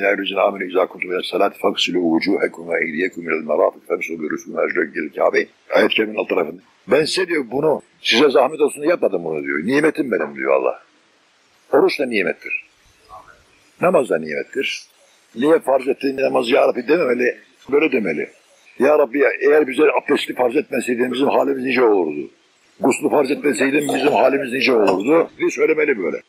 Ya eyyühellezine amenu izâ kuntum ile salâti faksilû vücûhekum ve eydiyekum ilel merâfik femsû bi rüsûmâ ecrâgil kâbe. Ayet kerimin alt tarafında. Ben size diyor bunu, size zahmet olsun yapmadım bunu diyor. Nimetim benim diyor Allah. Oruç da nimettir. Namaz da nimettir. Niye farz ettiğin namazı ya Rabbi dememeli, böyle demeli. Ya Rabbi eğer bize abdesti farz etmeseydin bizim halimiz nice olurdu. Guslu farz etmeseydin bizim halimiz nice olurdu diye söylemeli böyle.